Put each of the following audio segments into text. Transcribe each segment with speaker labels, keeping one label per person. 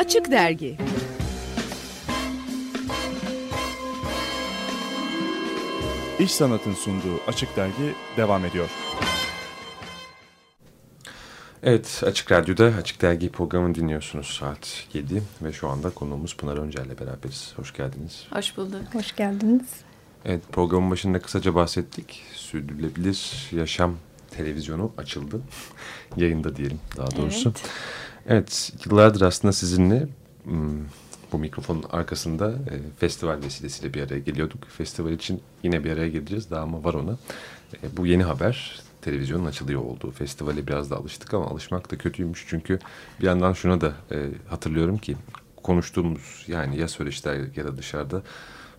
Speaker 1: Açık Dergi
Speaker 2: İş Sanat'ın sunduğu Açık Dergi devam ediyor.
Speaker 3: Evet, Açık Radyo'da Açık Dergi programını dinliyorsunuz saat 7 ve şu anda konuğumuz Pınar Öncel ile beraberiz. Hoş geldiniz.
Speaker 4: Hoş bulduk.
Speaker 5: Hoş geldiniz.
Speaker 3: Evet, programın başında kısaca bahsettik. Sürdürülebilir Yaşam Televizyonu açıldı. Yayında diyelim daha doğrusu. Evet. Evet, yıllardır aslında sizinle hmm, bu mikrofonun arkasında e, festival vesilesiyle bir araya geliyorduk. Festival için yine bir araya geleceğiz. Daha mı var ona. E, bu yeni haber televizyonun açılıyor olduğu festivale biraz da alıştık ama alışmak da kötüymüş. Çünkü bir yandan şuna da e, hatırlıyorum ki konuştuğumuz yani ya söyleşiler ya da dışarıda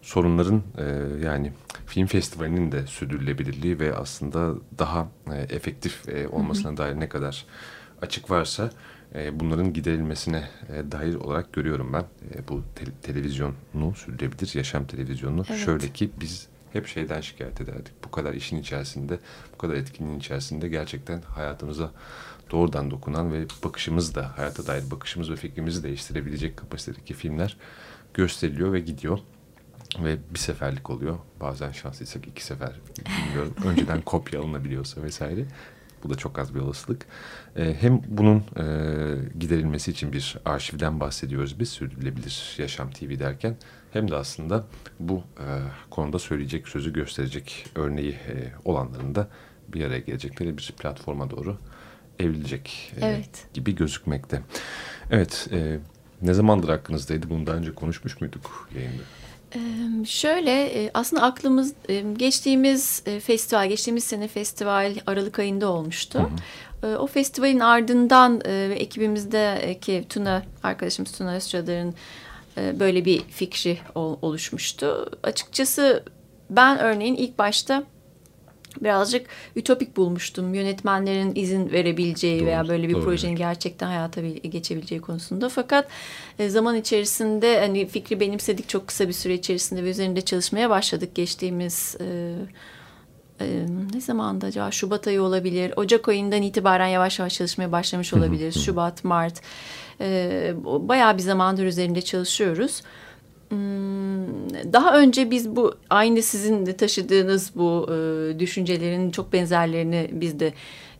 Speaker 3: sorunların e, yani film festivalinin de sürdürülebilirliği ve aslında daha e, efektif e, olmasına dair ne kadar açık varsa bunların giderilmesine e, dair olarak görüyorum ben e, bu te televizyonu sürdürebilir yaşam televizyonunu. Evet. Şöyle ki biz hep şeyden şikayet ederdik. Bu kadar işin içerisinde, bu kadar etkinliğin içerisinde gerçekten hayatımıza doğrudan dokunan ve bakışımız da, hayata dair bakışımız ve fikrimizi değiştirebilecek kapasitedeki filmler gösteriliyor ve gidiyor. Ve bir seferlik oluyor. Bazen şanslıysak iki sefer bilmiyorum. Önceden kopya alınabiliyorsa vesaire. Bu da çok az bir olasılık. E, hem bunun e, giderilmesi için bir arşivden bahsediyoruz biz sürdürülebilir yaşam TV derken hem de aslında bu e, konuda söyleyecek sözü gösterecek örneği e, olanların da bir araya gelecekleri bir platforma doğru evrilecek e, evet. gibi gözükmekte. Evet, e, ne zamandır hakkınızdaydı? Bunu daha önce konuşmuş muyduk yayında?
Speaker 4: Şöyle aslında aklımız geçtiğimiz festival, geçtiğimiz sene festival Aralık ayında olmuştu. Hı hı. O festivalin ardından ekibimizdeki Tuna, arkadaşımız Tuna Özçadar'ın böyle bir fikri oluşmuştu. Açıkçası ben örneğin ilk başta birazcık ütopik bulmuştum. Yönetmenlerin izin verebileceği doğru, veya böyle bir doğru. projenin gerçekten hayata geçebileceği konusunda. Fakat e, zaman içerisinde hani fikri benimsedik çok kısa bir süre içerisinde ve üzerinde çalışmaya başladık. Geçtiğimiz e, e, ne zamanda acaba Şubat ayı olabilir. Ocak ayından itibaren yavaş yavaş çalışmaya başlamış olabiliriz. Şubat, Mart. E, bayağı bir zamandır üzerinde çalışıyoruz. Hmm, daha önce biz bu aynı sizin de taşıdığınız bu e, düşüncelerin çok benzerlerini biz de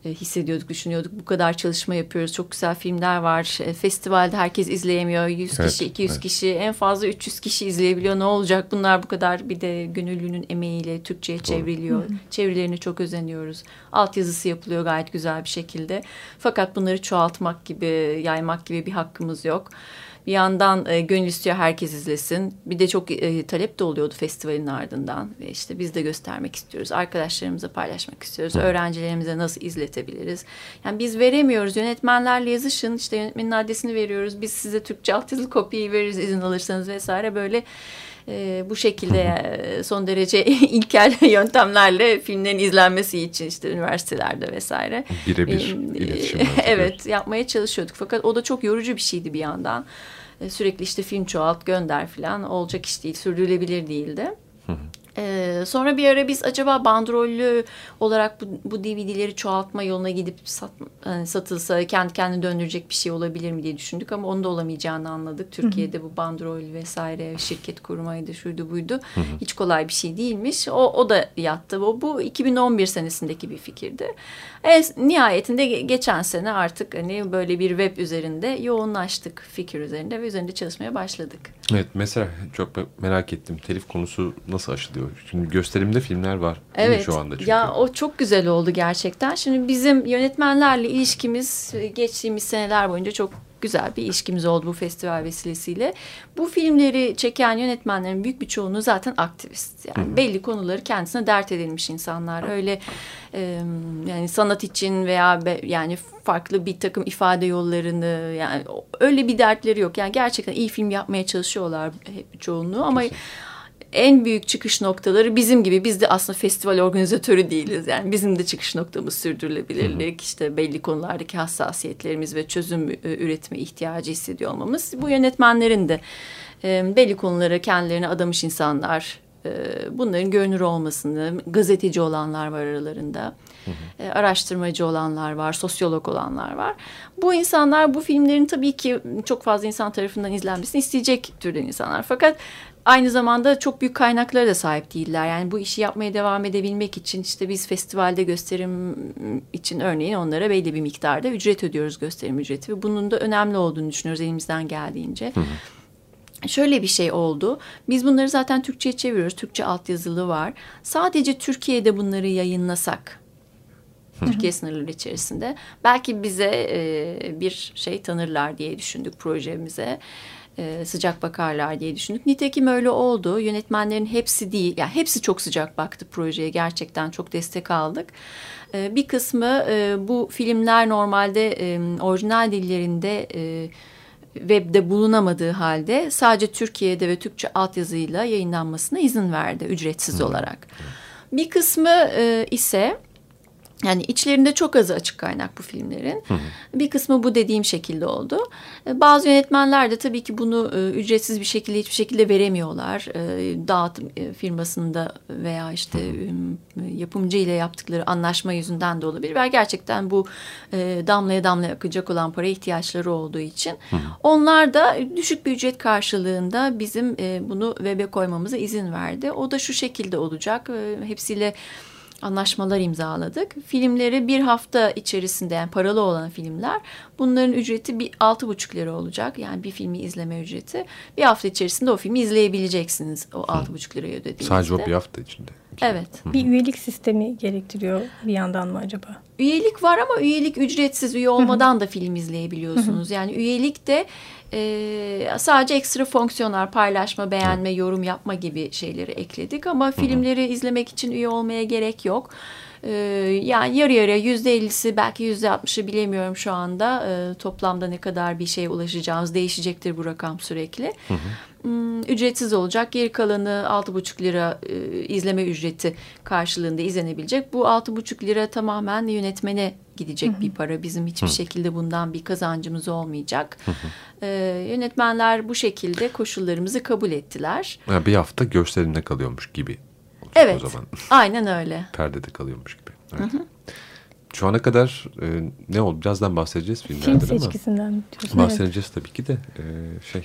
Speaker 4: e, hissediyorduk, düşünüyorduk. Bu kadar çalışma yapıyoruz. Çok güzel filmler var. E, festivalde herkes izleyemiyor. 100 evet, kişi, 200 evet. kişi, en fazla 300 kişi izleyebiliyor. Ne olacak? Bunlar bu kadar bir de gönüllünün emeğiyle Türkçe'ye çevriliyor. Hı hı. Çevirilerine çok özeniyoruz. Altyazısı yapılıyor gayet güzel bir şekilde. Fakat bunları çoğaltmak gibi, yaymak gibi bir hakkımız yok. Bir yandan e, gönül istiyor herkes izlesin. Bir de çok e, talep de oluyordu festivalin ardından. Ve işte biz de göstermek istiyoruz. Arkadaşlarımıza paylaşmak istiyoruz. Öğrencilerimize nasıl izletebiliriz? Yani biz veremiyoruz. Yönetmenlerle yazışın. İşte yönetmenin adresini veriyoruz. Biz size Türkçe altyazılı kopyayı veririz izin alırsanız vesaire böyle e, bu şekilde e, son derece ilkel yöntemlerle filmlerin izlenmesi için işte üniversitelerde vesaire.
Speaker 3: Birebir e, iletişim.
Speaker 4: evet yapmaya çalışıyorduk fakat o da çok yorucu bir şeydi bir yandan. E, sürekli işte film çoğalt gönder falan olacak iş değil sürdürülebilir değildi. Hı hı. Ee, sonra bir ara biz acaba bandrollü olarak bu, bu DVD'leri çoğaltma yoluna gidip sat, yani satılsa kendi kendine döndürecek bir şey olabilir mi diye düşündük ama onu da olamayacağını anladık. Türkiye'de hı hı. bu bandrol vesaire şirket kurmaydı şuydu buydu. Hı hı. Hiç kolay bir şey değilmiş. O, o da yattı. O, bu 2011 senesindeki bir fikirdi. E, nihayetinde geçen sene artık hani böyle bir web üzerinde yoğunlaştık fikir üzerinde ve üzerinde çalışmaya başladık.
Speaker 3: Evet mesela çok merak ettim. Telif konusu nasıl aşılıyor? Şimdi gösterimde filmler var
Speaker 4: evet,
Speaker 3: şu anda çünkü.
Speaker 4: Ya o çok güzel oldu gerçekten. Şimdi bizim yönetmenlerle ilişkimiz geçtiğimiz seneler boyunca çok güzel bir ilişkimiz oldu bu festival vesilesiyle. Bu filmleri çeken yönetmenlerin büyük bir çoğunluğu zaten aktivist. Yani Hı -hı. belli konuları kendisine dert edilmiş insanlar. Öyle e, yani sanat için veya be, yani farklı bir takım ifade yollarını yani öyle bir dertleri yok. Yani gerçekten iyi film yapmaya çalışıyorlar hep çoğunluğu ama Kesinlikle en büyük çıkış noktaları bizim gibi. Biz de aslında festival organizatörü değiliz. Yani bizim de çıkış noktamız sürdürülebilirlik, hı hı. işte belli konulardaki hassasiyetlerimiz ve çözüm e, üretme ihtiyacı hissediyor olmamız. Bu yönetmenlerin de e, belli konulara kendilerini adamış insanlar bunların görünür olmasını, gazeteci olanlar var aralarında, hı hı. araştırmacı olanlar var, sosyolog olanlar var. Bu insanlar bu filmlerin tabii ki çok fazla insan tarafından izlenmesini isteyecek türden insanlar. Fakat aynı zamanda çok büyük kaynaklara da sahip değiller. Yani bu işi yapmaya devam edebilmek için işte biz festivalde gösterim için örneğin onlara belli bir miktarda ücret ödüyoruz gösterim ücreti ve bunun da önemli olduğunu düşünüyoruz elimizden geldiğince. Hı hı. Şöyle bir şey oldu. Biz bunları zaten Türkçe'ye çeviriyoruz. Türkçe altyazılı var. Sadece Türkiye'de bunları yayınlasak Türkiye sınırları içerisinde belki bize e, bir şey tanırlar diye düşündük projemize e, sıcak bakarlar diye düşündük. Nitekim öyle oldu. Yönetmenlerin hepsi değil, yani hepsi çok sıcak baktı projeye. Gerçekten çok destek aldık. E, bir kısmı e, bu filmler normalde e, orijinal dillerinde e, webde bulunamadığı halde sadece Türkiye'de ve Türkçe altyazıyla yayınlanmasına izin verdi ücretsiz hmm. olarak. Bir kısmı e, ise yani içlerinde çok azı açık kaynak bu filmlerin. Hı hı. Bir kısmı bu dediğim şekilde oldu. E, bazı yönetmenler de tabii ki bunu e, ücretsiz bir şekilde hiçbir şekilde veremiyorlar. E, dağıtım firmasında veya işte yapımcı ile yaptıkları anlaşma yüzünden de olabilir. Ve gerçekten bu damlaya damlaya akacak olan para ihtiyaçları olduğu için. Hı hı. Onlar da düşük bir ücret karşılığında bizim bunu web'e koymamıza izin verdi. O da şu şekilde olacak. Hepsiyle anlaşmalar imzaladık. Filmleri bir hafta içerisinde yani paralı olan filmler bunların ücreti bir altı buçuk lira olacak. Yani bir filmi izleme ücreti. Bir hafta içerisinde o filmi izleyebileceksiniz o altı buçuk lirayı ödediğinizde.
Speaker 3: Sadece o bir hafta içinde.
Speaker 4: Evet.
Speaker 1: Bir üyelik sistemi gerektiriyor bir yandan mı acaba?
Speaker 4: Üyelik var ama üyelik ücretsiz. Üye olmadan da film izleyebiliyorsunuz. Yani üyelik de e, sadece ekstra fonksiyonlar paylaşma, beğenme, yorum yapma gibi şeyleri ekledik. Ama filmleri izlemek için üye olmaya gerek yok. E, yani yarı yarıya yüzde ellisi belki yüzde altmışı bilemiyorum şu anda. E, toplamda ne kadar bir şeye ulaşacağımız değişecektir bu rakam sürekli. Hı hı. Hmm, ücretsiz olacak. Geri kalanı 6,5 lira e, izleme ücreti karşılığında izlenebilecek. Bu 6,5 lira tamamen yönetmene gidecek hı hı. bir para. Bizim hiçbir hı. şekilde bundan bir kazancımız olmayacak. Hı hı. Ee, yönetmenler bu şekilde koşullarımızı kabul ettiler.
Speaker 3: Yani bir hafta gösterimde kalıyormuş gibi.
Speaker 4: Evet. O zaman. Aynen öyle.
Speaker 3: Perdede kalıyormuş gibi. Evet. Hı hı. Şu ana kadar e, ne oldu? Birazdan bahsedeceğiz
Speaker 1: filmlerden Film seçkisinden ama.
Speaker 3: Bahsedeceğiz evet. tabii ki de. E, şey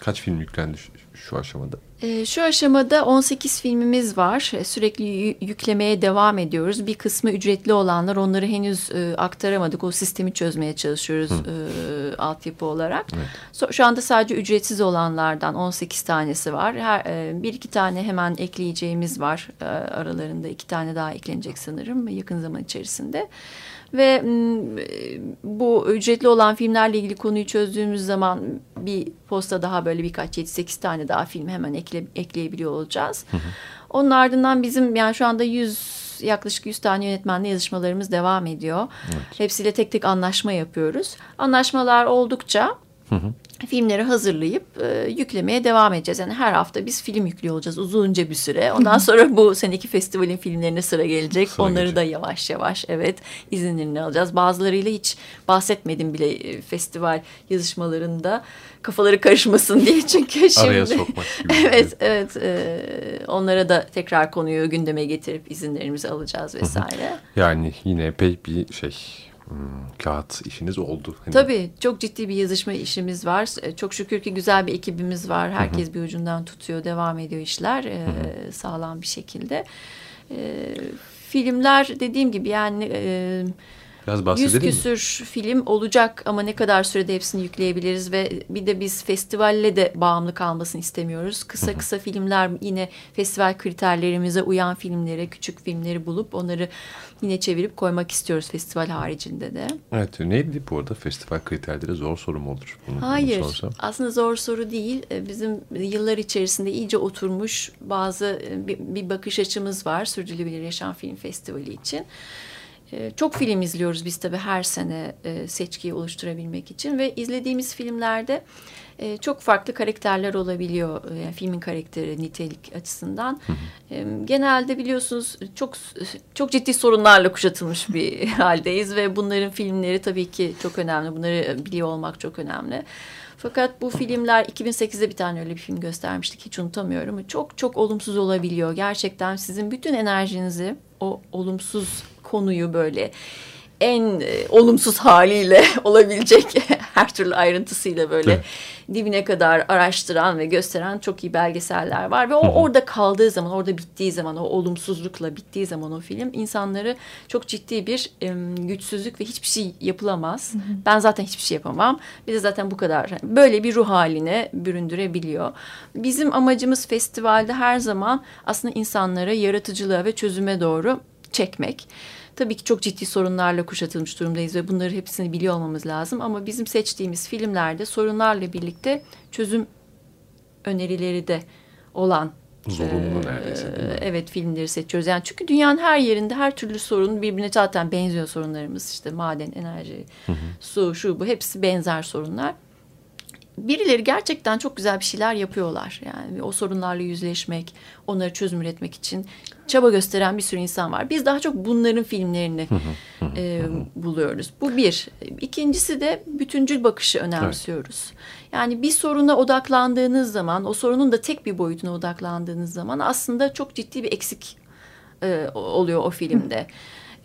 Speaker 3: kaç film yüklendi şu, şu aşamada?
Speaker 4: E, şu aşamada 18 filmimiz var. E, sürekli yüklemeye devam ediyoruz. Bir kısmı ücretli olanlar onları henüz e, aktaramadık. O sistemi çözmeye çalışıyoruz e, altyapı olarak. Evet. Şu anda sadece ücretsiz olanlardan 18 tanesi var. Her e, Bir iki tane hemen ekleyeceğimiz var. Aralarında iki tane daha eklenecek sanırım yakın zaman içerisinde. Ve bu ücretli olan filmlerle ilgili konuyu çözdüğümüz zaman bir posta daha böyle birkaç 7-8 tane daha film hemen ekle, ekleyebiliyor olacağız. Hı hı. Onun ardından bizim yani şu anda 100 yaklaşık 100 tane yönetmenle yazışmalarımız devam ediyor. Evet. Hepsiyle tek tek anlaşma yapıyoruz. Anlaşmalar oldukça hı hı filmleri hazırlayıp e, yüklemeye devam edeceğiz. Yani her hafta biz film yüklüyor olacağız uzunca bir süre. Ondan sonra bu seneki festivalin filmlerine sıra gelecek. Sıra Onları gelecek. da yavaş yavaş evet izinlerini alacağız. Bazılarıyla hiç bahsetmedim bile e, festival yazışmalarında kafaları karışmasın diye çünkü şimdi.
Speaker 3: Araya sokmak gibi.
Speaker 4: evet evet e, onlara da tekrar konuyu gündeme getirip izinlerimizi alacağız vesaire.
Speaker 3: Yani yine epey bir şey kağıt işiniz oldu.
Speaker 4: Hani... Tabii çok ciddi bir yazışma işimiz var. E, çok şükür ki güzel bir ekibimiz var. Herkes Hı -hı. bir ucundan tutuyor, devam ediyor işler e, Hı -hı. sağlam bir şekilde. E, filmler dediğim gibi yani... E, Biraz bahsedelim 100 küsür mi? film olacak ama ne kadar sürede hepsini yükleyebiliriz ve bir de biz festivalle de bağımlı kalmasını istemiyoruz. Kısa kısa filmler yine festival kriterlerimize uyan filmleri, küçük filmleri bulup onları yine çevirip koymak istiyoruz festival haricinde de.
Speaker 3: Evet neydi bu arada festival kriterleri zor soru mu olur?
Speaker 4: Bunu, Hayır bunu aslında zor soru değil. Ee, bizim yıllar içerisinde iyice oturmuş bazı e, bir, bir bakış açımız var Sürdürülebilir Yaşam Film Festivali için. Ee, çok film izliyoruz biz tabii her sene e, seçkiyi oluşturabilmek için ve izlediğimiz filmlerde e, çok farklı karakterler olabiliyor e, yani filmin karakteri nitelik açısından. Genelde biliyorsunuz çok çok ciddi sorunlarla kuşatılmış bir haldeyiz ve bunların filmleri tabii ki çok önemli. Bunları biliyor olmak çok önemli. Fakat bu filmler 2008'de bir tane öyle bir film göstermiştik hiç unutamıyorum. Çok çok olumsuz olabiliyor. Gerçekten sizin bütün enerjinizi o olumsuz konuyu böyle en e, olumsuz haliyle olabilecek her türlü ayrıntısıyla böyle evet. dibine kadar araştıran ve gösteren çok iyi belgeseller var ve o Hı -hı. orada kaldığı zaman orada bittiği zaman o olumsuzlukla bittiği zaman o film insanları çok ciddi bir e, güçsüzlük ve hiçbir şey yapılamaz. Hı -hı. Ben zaten hiçbir şey yapamam. Bir de zaten bu kadar böyle bir ruh haline büründürebiliyor. Bizim amacımız festivalde her zaman aslında insanları yaratıcılığa ve çözüme doğru çekmek. Tabii ki çok ciddi sorunlarla kuşatılmış durumdayız ve bunları hepsini biliyor olmamız lazım. Ama bizim seçtiğimiz filmlerde sorunlarla birlikte çözüm önerileri de olan
Speaker 3: Zorunlu neredeyse değil mi?
Speaker 4: Evet filmleri seçiyoruz. Yani çünkü dünyanın her yerinde her türlü sorun birbirine zaten benziyor sorunlarımız. İşte maden, enerji, hı hı. su, şu bu hepsi benzer sorunlar birileri gerçekten çok güzel bir şeyler yapıyorlar. Yani o sorunlarla yüzleşmek, onları çözüm üretmek için çaba gösteren bir sürü insan var. Biz daha çok bunların filmlerini e, buluyoruz. Bu bir. İkincisi de bütüncül bakışı önemsiyoruz. Evet. Yani bir soruna odaklandığınız zaman, o sorunun da tek bir boyutuna odaklandığınız zaman aslında çok ciddi bir eksik e, oluyor o filmde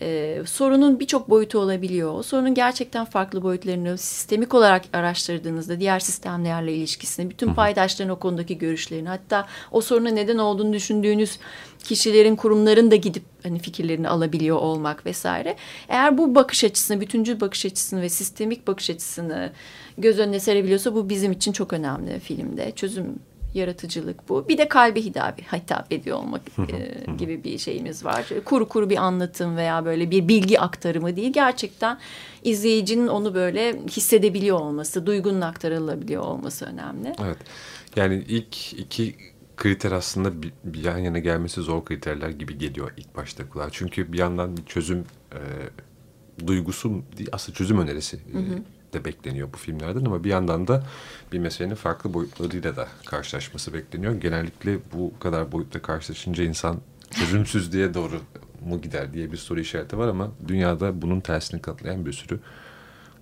Speaker 4: e, sorunun birçok boyutu olabiliyor. O sorunun gerçekten farklı boyutlarını sistemik olarak araştırdığınızda diğer sistemlerle ilişkisini, bütün paydaşların o konudaki görüşlerini, hatta o soruna neden olduğunu düşündüğünüz kişilerin, kurumların da gidip hani fikirlerini alabiliyor olmak vesaire. Eğer bu bakış açısını, bütüncül bakış açısını ve sistemik bakış açısını göz önüne serebiliyorsa bu bizim için çok önemli filmde. Çözüm yaratıcılık bu. Bir de kalbe hitap, hitap ediyor olmak e, gibi bir şeyimiz var. Kuru kuru bir anlatım veya böyle bir bilgi aktarımı değil. Gerçekten izleyicinin onu böyle hissedebiliyor olması, duygunun aktarılabiliyor olması önemli.
Speaker 3: Evet. Yani ilk iki kriter aslında bir, bir yan yana gelmesi zor kriterler gibi geliyor ilk başta kulağa. Çünkü bir yandan bir çözüm e, duygusu aslında çözüm önerisi hı hı. De bekleniyor bu filmlerden ama bir yandan da bir meselenin farklı boyutlarıyla da karşılaşması bekleniyor. Genellikle bu kadar boyutla karşılaşınca insan çözümsüzlüğe doğru mu gider diye bir soru işareti var ama dünyada bunun tersini katlayan bir sürü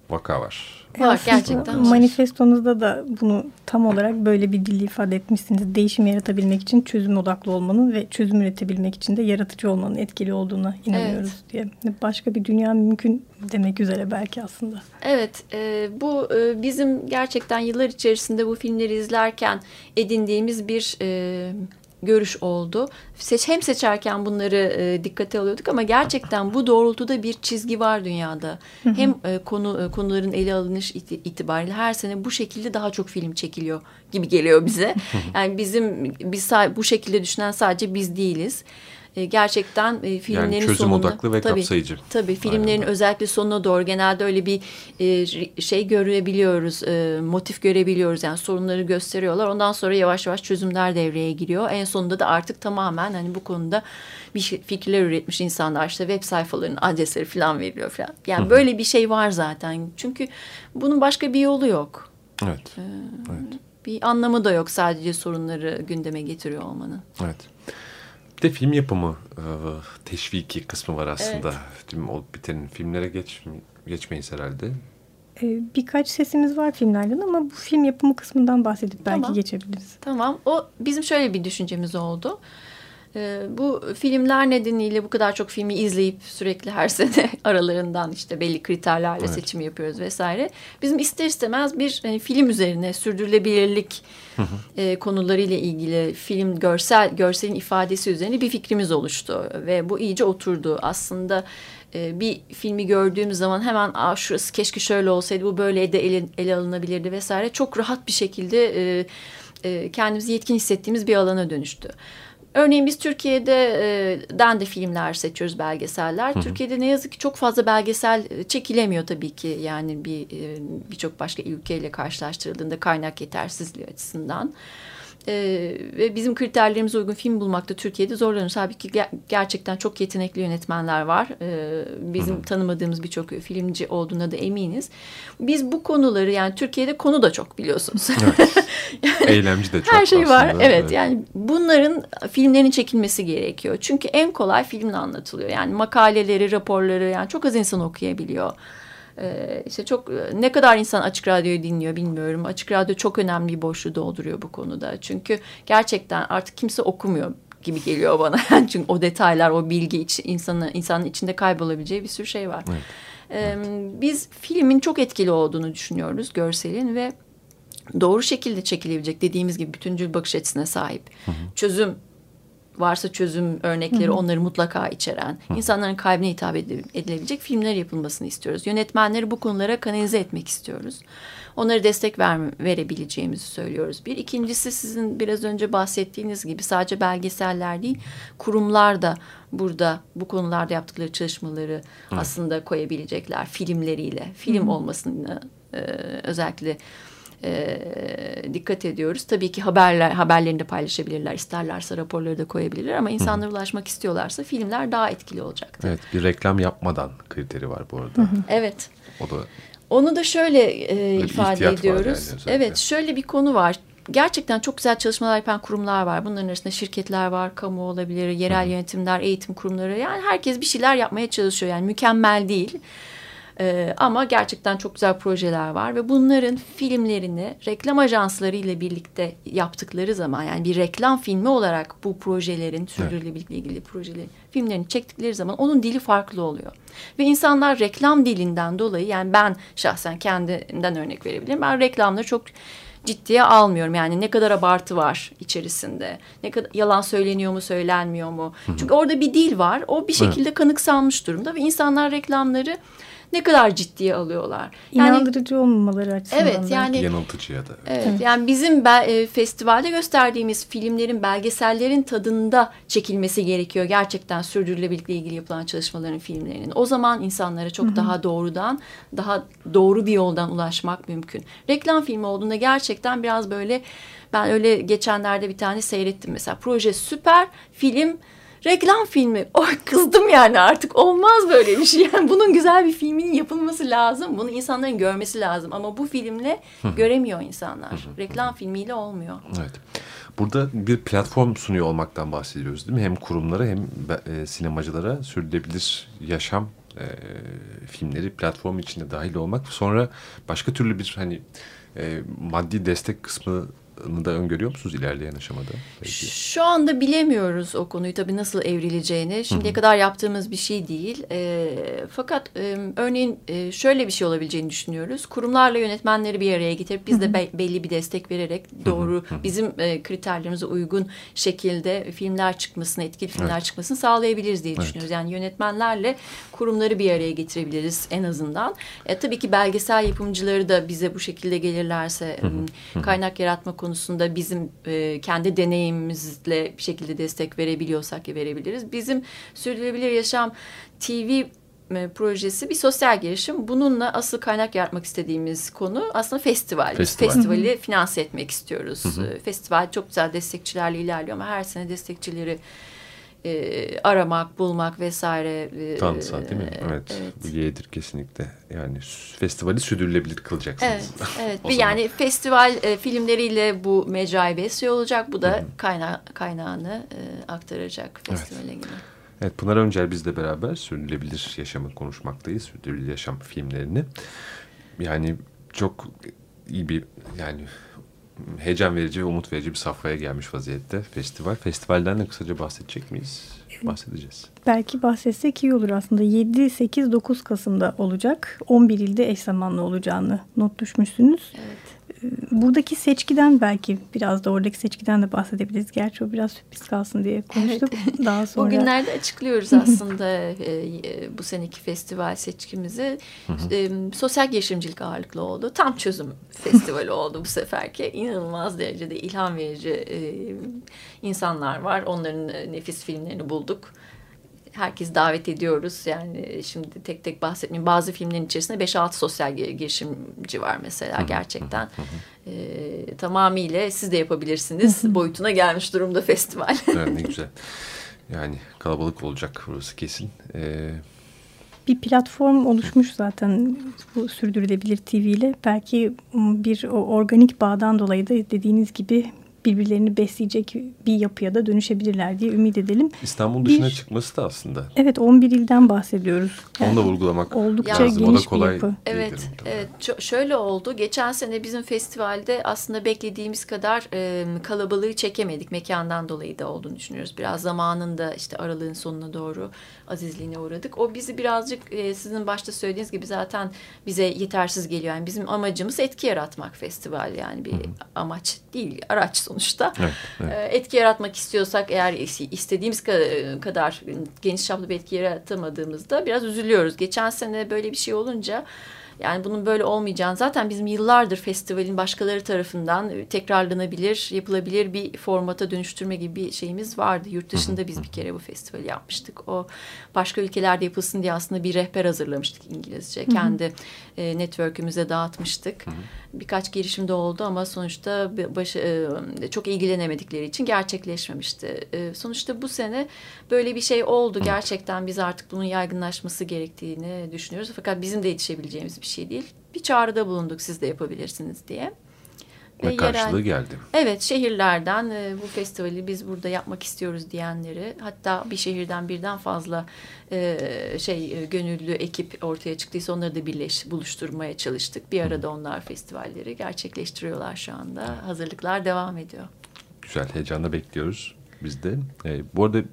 Speaker 3: vaka var.
Speaker 4: Var gerçekten.
Speaker 1: Manifestonuzda da bunu tam olarak böyle bir dili ifade etmişsiniz. Değişim yaratabilmek için çözüm odaklı olmanın ve çözüm üretebilmek için de yaratıcı olmanın etkili olduğuna inanıyoruz evet. diye. Başka bir dünya mümkün demek üzere belki aslında.
Speaker 4: Evet, e, bu e, bizim gerçekten yıllar içerisinde bu filmleri izlerken edindiğimiz bir e, görüş oldu. Seç, hem seçerken bunları e, dikkate alıyorduk ama gerçekten bu doğrultuda bir çizgi var dünyada. Hem e, konu e, konuların ele alınış itibariyle her sene bu şekilde daha çok film çekiliyor gibi geliyor bize. Yani bizim biz bu şekilde düşünen sadece biz değiliz. E, gerçekten e, filmlerin yani
Speaker 3: çözüm
Speaker 4: sonunda,
Speaker 3: odaklı ve tabii, kapsayıcı.
Speaker 4: Tabii filmlerin Aynen. özellikle sonuna doğru genelde öyle bir e, şey görebiliyoruz, e, motif görebiliyoruz. Yani sorunları gösteriyorlar. Ondan sonra yavaş yavaş çözümler devreye giriyor. En sonunda da artık tamamen hani bu konuda bir şey, fikirler üretmiş insanlar işte web sayfalarının adresleri falan veriliyor falan. Yani Hı. böyle bir şey var zaten. Çünkü bunun başka bir yolu yok.
Speaker 3: Evet. Ee, evet.
Speaker 4: Bir anlamı da yok sadece sorunları gündeme getiriyor olmanın.
Speaker 3: Evet. Bir de film yapımı e, teşviki kısmı var aslında. Evet. Tüm olup bitenin filmlere geç, geçmeyiz herhalde.
Speaker 1: E, birkaç sesimiz var filmlerden ama bu film yapımı kısmından bahsedip belki tamam. geçebiliriz.
Speaker 4: Tamam. O bizim şöyle bir düşüncemiz oldu. E, bu filmler nedeniyle bu kadar çok filmi izleyip sürekli her sene aralarından işte belli kriterlerle evet. seçim yapıyoruz vesaire. Bizim ister istemez bir hani, film üzerine sürdürülebilirlik e, konularıyla ilgili film görsel görselin ifadesi üzerine bir fikrimiz oluştu ve bu iyice oturdu. Aslında e, bir filmi gördüğüm zaman hemen Aa, şurası keşke şöyle olsaydı bu böyle de ele, ele alınabilirdi vesaire çok rahat bir şekilde e, e, kendimizi yetkin hissettiğimiz bir alana dönüştü. Örneğin biz Türkiye'den e, de filmler seçiyoruz, belgeseller. Hı hı. Türkiye'de ne yazık ki çok fazla belgesel e, çekilemiyor tabii ki. Yani bir e, birçok başka ülkeyle karşılaştırıldığında kaynak yetersizliği açısından. E, ve bizim kriterlerimize uygun film bulmakta Türkiye'de zorlanıyoruz. Halbuki ger gerçekten çok yetenekli yönetmenler var. E, bizim Hı. tanımadığımız birçok filmci olduğuna da eminiz. Biz bu konuları yani Türkiye'de konu da çok biliyorsunuz.
Speaker 3: Evet. yani, Eylemci de çok
Speaker 4: Her şey var. Evet, evet yani bunların filmlerin çekilmesi gerekiyor. Çünkü en kolay filmle anlatılıyor. Yani makaleleri, raporları yani çok az insan okuyabiliyor. Ee, işte çok ne kadar insan açık radyoyu dinliyor bilmiyorum. Açık radyo çok önemli bir boşluğu dolduruyor bu konuda. Çünkü gerçekten artık kimse okumuyor gibi geliyor bana. Çünkü o detaylar, o bilgi iç, insanın, insanın içinde kaybolabileceği bir sürü şey var. Evet. Ee, evet. Biz filmin çok etkili olduğunu düşünüyoruz, görselin ve doğru şekilde çekilebilecek dediğimiz gibi bütüncül bakış açısına sahip. Hı hı. Çözüm varsa çözüm örnekleri hı hı. onları mutlaka içeren, hı. insanların kalbine hitap edilebilecek filmler yapılmasını istiyoruz. Yönetmenleri bu konulara kanalize etmek istiyoruz. Onlara destek ver, verebileceğimizi söylüyoruz. Bir ikincisi sizin biraz önce bahsettiğiniz gibi sadece belgeseller değil, kurumlar da burada bu konularda yaptıkları çalışmaları hı. aslında koyabilecekler filmleriyle. Film hı. olmasını e, özellikle e, dikkat ediyoruz. Tabii ki haberler haberlerini de paylaşabilirler. İsterlerse raporları da koyabilirler ama insanlara Hı. ulaşmak istiyorlarsa filmler daha etkili olacaktır.
Speaker 3: Evet bir reklam yapmadan kriteri var bu arada. Hı
Speaker 4: hı. Evet. O da onu da şöyle e, ifade ediyoruz. Yani evet şöyle bir konu var gerçekten çok güzel çalışmalar yapan kurumlar var. Bunların arasında şirketler var, kamu olabilir, yerel Hı. yönetimler, eğitim kurumları. Yani herkes bir şeyler yapmaya çalışıyor. Yani mükemmel değil. Ee, ama gerçekten çok güzel projeler var ve bunların filmlerini reklam ajansları ile birlikte yaptıkları zaman yani bir reklam filmi olarak bu projelerin sürdürülebilirlikle ilgili projelerin filmlerini çektikleri zaman onun dili farklı oluyor. Ve insanlar reklam dilinden dolayı yani ben şahsen kendimden örnek verebilirim. Ben reklamları çok ciddiye almıyorum. Yani ne kadar abartı var içerisinde. Ne kadar yalan söyleniyor mu, söylenmiyor mu? Hı hı. Çünkü orada bir dil var. O bir şekilde evet. kanıksanmış durumda ve insanlar reklamları ne kadar ciddiye alıyorlar.
Speaker 1: Yani, İnandırıcı olmamaları açısından.
Speaker 4: Evet yani.
Speaker 3: Yanıltıcı ya da.
Speaker 4: Evet, evet. yani bizim be, e, festivalde gösterdiğimiz filmlerin, belgesellerin tadında çekilmesi gerekiyor. Gerçekten sürdürülebilirlikle ilgili yapılan çalışmaların filmlerinin. O zaman insanlara çok Hı -hı. daha doğrudan, daha doğru bir yoldan ulaşmak mümkün. Reklam filmi olduğunda gerçekten biraz böyle ben öyle geçenlerde bir tane seyrettim mesela. Proje süper, film reklam filmi. Oh, kızdım yani artık olmaz böyle bir şey. Yani bunun güzel bir filminin yapılması lazım. Bunu insanların görmesi lazım. Ama bu filmle göremiyor insanlar. reklam filmiyle olmuyor.
Speaker 3: Evet. Burada bir platform sunuyor olmaktan bahsediyoruz değil mi? Hem kurumlara hem e, sinemacılara sürdürülebilir yaşam e, filmleri platform içinde dahil olmak. Sonra başka türlü bir hani e, maddi destek kısmı da öngörüyor musunuz ilerleyen aşamada?
Speaker 4: Belki? Şu anda bilemiyoruz o konuyu tabii nasıl evrileceğini. Şimdiye Hı -hı. kadar yaptığımız bir şey değil. E, fakat e, örneğin e, şöyle bir şey olabileceğini düşünüyoruz. Kurumlarla yönetmenleri bir araya getirip biz de be, belli bir destek vererek doğru Hı -hı. bizim e, kriterlerimize uygun şekilde filmler çıkmasını, etkili filmler evet. çıkmasını sağlayabiliriz diye evet. düşünüyoruz. Yani yönetmenlerle kurumları bir araya getirebiliriz en azından. E, tabii ki belgesel yapımcıları da bize bu şekilde gelirlerse Hı -hı. kaynak yaratma konusunda konusunda bizim e, kendi deneyimimizle bir şekilde destek verebiliyorsak ya verebiliriz. Bizim Sürdürülebilir Yaşam TV e, projesi bir sosyal girişim. Bununla asıl kaynak yaratmak istediğimiz konu aslında festival. festival. Festivali finanse etmek istiyoruz. Hı hı. E, festival çok güzel destekçilerle ilerliyor ama her sene destekçileri e, aramak, bulmak vesaire.
Speaker 3: E, Tanıtsan değil mi? Evet. evet. Bu yedir kesinlikle. Yani festivali sürdürülebilir kılacaksınız.
Speaker 4: Evet. evet. bir yani festival e, filmleriyle bu mecrayı besliyor olacak. Bu da Hı -hı. kayna kaynağını e, aktaracak festivale evet. gibi.
Speaker 3: Evet Pınar Öncel bizle beraber sürdürülebilir yaşamı konuşmaktayız. Sürdürülebilir yaşam filmlerini. Yani çok iyi bir yani heyecan verici ve umut verici bir safhaya gelmiş vaziyette festival. Festivalden de kısaca bahsedecek miyiz? Bahsedeceğiz.
Speaker 1: Belki bahsetsek iyi olur aslında. 7, 8, 9 Kasım'da olacak. 11 ilde eş zamanlı olacağını not düşmüşsünüz. Evet buradaki seçkiden belki biraz da oradaki seçkiden de bahsedebiliriz. Gerçi o biraz sürpriz kalsın diye konuştuk. Evet. Daha sonra.
Speaker 4: Bugünlerde açıklıyoruz aslında e, e, bu seneki festival seçkimizi. E, sosyal girişimcilik ağırlıklı oldu. Tam çözüm festivali oldu bu seferki. İnanılmaz derecede ilham verici e, insanlar var. Onların e, nefis filmlerini bulduk herkes davet ediyoruz. Yani şimdi tek tek bahsetmeyeyim. Bazı filmlerin içerisinde 5-6 sosyal girişimci var mesela gerçekten. e, tamamıyla siz de yapabilirsiniz boyutuna gelmiş durumda festival.
Speaker 3: evet, ne güzel. Yani kalabalık olacak burası kesin. Ee...
Speaker 1: Bir platform oluşmuş zaten bu sürdürülebilir TV ile. Belki bir o organik bağdan dolayı da dediğiniz gibi birbirlerini besleyecek bir yapıya da dönüşebilirler diye ümit edelim.
Speaker 3: İstanbul dışına bir, çıkması da aslında.
Speaker 1: Evet 11 ilden bahsediyoruz.
Speaker 3: Yani Onu da vurgulamak
Speaker 1: oldukça lazım. geniş kolay bir yapı.
Speaker 4: Evet, evet şöyle oldu. Geçen sene bizim festivalde aslında beklediğimiz kadar e, kalabalığı çekemedik. Mekandan dolayı da olduğunu düşünüyoruz. Biraz zamanında işte aralığın sonuna doğru azizliğine uğradık. O bizi birazcık e, sizin başta söylediğiniz gibi zaten bize yetersiz geliyor. Yani bizim amacımız etki yaratmak festival yani bir Hı -hı. amaç değil araç sonuçta. Evet, evet. E, etki yaratmak istiyorsak eğer istediğimiz kadar geniş çaplı bir etki yaratamadığımızda biraz üzülüyoruz. Geçen sene böyle bir şey olunca yani bunun böyle olmayacağını zaten bizim yıllardır festivalin başkaları tarafından tekrarlanabilir, yapılabilir bir formata dönüştürme gibi bir şeyimiz vardı. Yurt dışında biz bir kere bu festivali yapmıştık. O başka ülkelerde yapılsın diye aslında bir rehber hazırlamıştık İngilizce. Kendi e, network'ümüze dağıtmıştık. Birkaç girişim de oldu ama sonuçta baş, e, çok ilgilenemedikleri için gerçekleşmemişti. E, sonuçta bu sene böyle bir şey oldu. Gerçekten biz artık bunun yaygınlaşması gerektiğini düşünüyoruz. Fakat bizim de yetişebileceğimiz bir şey değil. Bir çağrıda bulunduk siz de yapabilirsiniz diye.
Speaker 3: Ve karşılığı yerel, geldi.
Speaker 4: Evet şehirlerden e, bu festivali biz burada yapmak istiyoruz diyenleri hatta bir şehirden birden fazla e, şey e, gönüllü ekip ortaya çıktıysa onları da birleş buluşturmaya çalıştık. Bir arada onlar festivalleri gerçekleştiriyorlar şu anda. Hazırlıklar devam ediyor.
Speaker 3: Güzel heyecanla bekliyoruz biz de. E, bu arada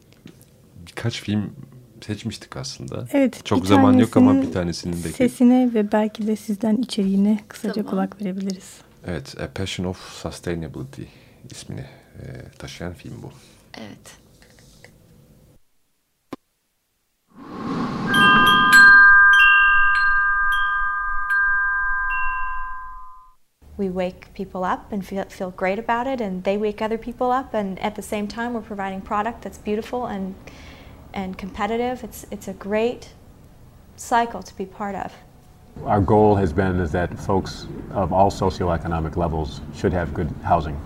Speaker 3: birkaç film seçmiştik aslında.
Speaker 1: Evet.
Speaker 3: Çok zaman yok ama bir tanesinin de
Speaker 1: sesine ve belki de sizden içeriğine kısaca tamam. kulak verebiliriz.
Speaker 3: Evet, A Passion of Sustainability ismini e, taşıyan film bu.
Speaker 4: Evet.
Speaker 5: we wake people up and feel, feel great about it and they wake other people up and at the same time we're providing product that's beautiful and and competitive it's it's a great cycle to be part of
Speaker 6: our goal has been is that folks of all socioeconomic levels should have good housing.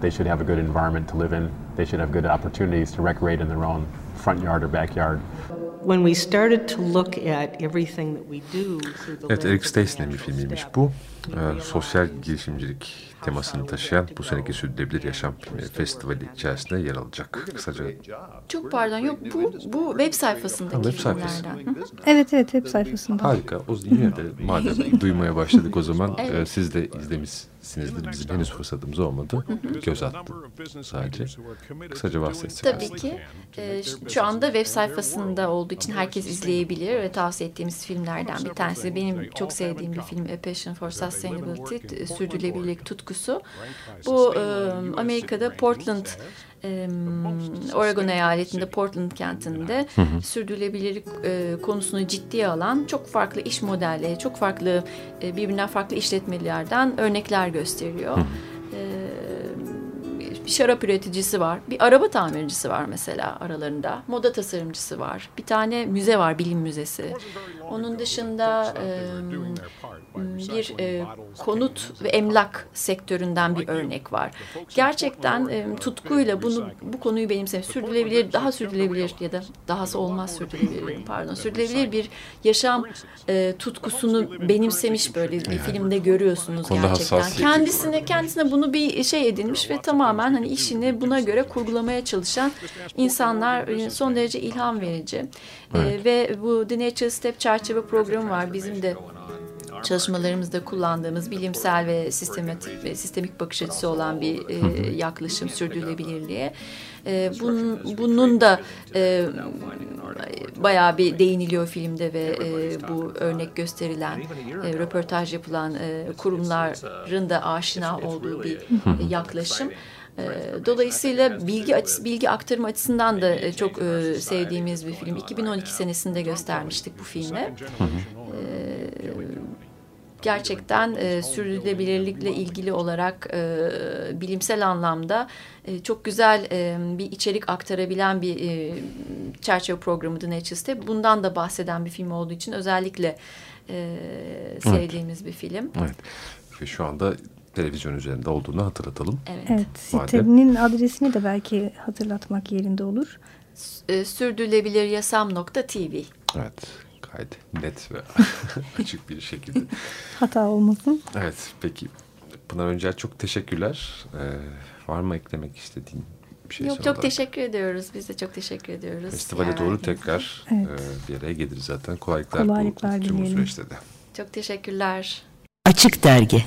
Speaker 6: They should have a good environment to live in. They should have good opportunities to recreate in their own front yard or backyard.
Speaker 7: When we started to look at everything that we do
Speaker 3: Evet, Eric Stacey'nin bir filmiymiş bu. Ee, sosyal girişimcilik temasını taşıyan bu seneki Sürdürülebilir Yaşam Festivali içerisinde yer alacak. Kısaca.
Speaker 4: Çok pardon yok bu bu web sayfasındaki
Speaker 3: web sayfası.
Speaker 1: evet evet web sayfasında.
Speaker 3: Harika. O yine de madem duymaya başladık o zaman evet. e, siz de izlemişsinizdir. Bizim henüz fırsatımız olmadı. Göz attım sadece. Kısaca bahsetsek
Speaker 4: Tabii ki. E, şu anda web sayfasında olduğu için herkes izleyebilir ve tavsiye ettiğimiz filmlerden bir tanesi. Benim çok sevdiğim bir film A Passion for Sustainability, Sürdürülebilirlik Tutku tutkusu. Bu e, Amerika'da Portland e, Oregon eyaletinde Portland kentinde hı hı. sürdürülebilirlik e, konusunu ciddiye alan çok farklı iş modelleri, çok farklı e, birbirinden farklı işletmelerden örnekler gösteriyor. Hı hı. Bir şarap üreticisi var, bir araba tamircisi var mesela aralarında, moda tasarımcısı var, bir tane müze var, bilim müzesi. Onun dışında e, bir e, konut ve emlak sektöründen bir örnek var. Gerçekten e, tutkuyla bunu bu konuyu benimsemiş, sürdürülebilir, daha sürdürülebilir ya da dahası olmaz sürdürülebilir pardon, sürdürülebilir bir yaşam e, tutkusunu benimsemiş böyle bir filmde görüyorsunuz gerçekten. Kendisine kendisine bunu bir şey edinmiş ve tamamen hani işini buna göre kurgulamaya çalışan insanlar e, son derece ilham verici. Evet. E, ve bu The Nature Step çerçeve programı var. Bizim de çalışmalarımızda kullandığımız bilimsel ve sistematik ve sistemik bakış açısı olan bir e, yaklaşım sürdürülebilirliğe. E, bunun, bunun da e, bayağı bir değiniliyor filmde ve e, bu örnek gösterilen e, röportaj yapılan e, kurumların da aşina olduğu bir e, yaklaşım. Dolayısıyla bilgi açısı, bilgi aktarım açısından da çok sevdiğimiz bir film. 2012 senesinde göstermiştik bu filmi gerçekten e, sürdürülebilirlikle ilgili olarak e, bilimsel anlamda e, çok güzel e, bir içerik aktarabilen bir e, çerçeve programı The Nature'ste. Bundan da bahseden bir film olduğu için özellikle e, sevdiğimiz evet. bir film.
Speaker 3: Evet. Ve şu anda televizyon üzerinde olduğunu hatırlatalım.
Speaker 1: Evet. evet sitenin adresini de belki hatırlatmak yerinde olur.
Speaker 4: E, sürdürülebiliryasam.tv
Speaker 3: Evet gayet net ve açık bir şekilde.
Speaker 1: Hata olmasın.
Speaker 3: Evet peki Pınar Öncel çok teşekkürler. Ee, var mı eklemek istediğin bir şey
Speaker 4: Yok çok
Speaker 3: olarak?
Speaker 4: teşekkür ediyoruz. Biz de çok teşekkür ediyoruz.
Speaker 3: Festivale doğru tekrar
Speaker 1: Evet.
Speaker 3: e, bir araya geliriz zaten. Kolaylıklar,
Speaker 1: Kolaylıklar
Speaker 3: bu tüm bu süreçte de.
Speaker 4: Çok teşekkürler.
Speaker 8: Açık Dergi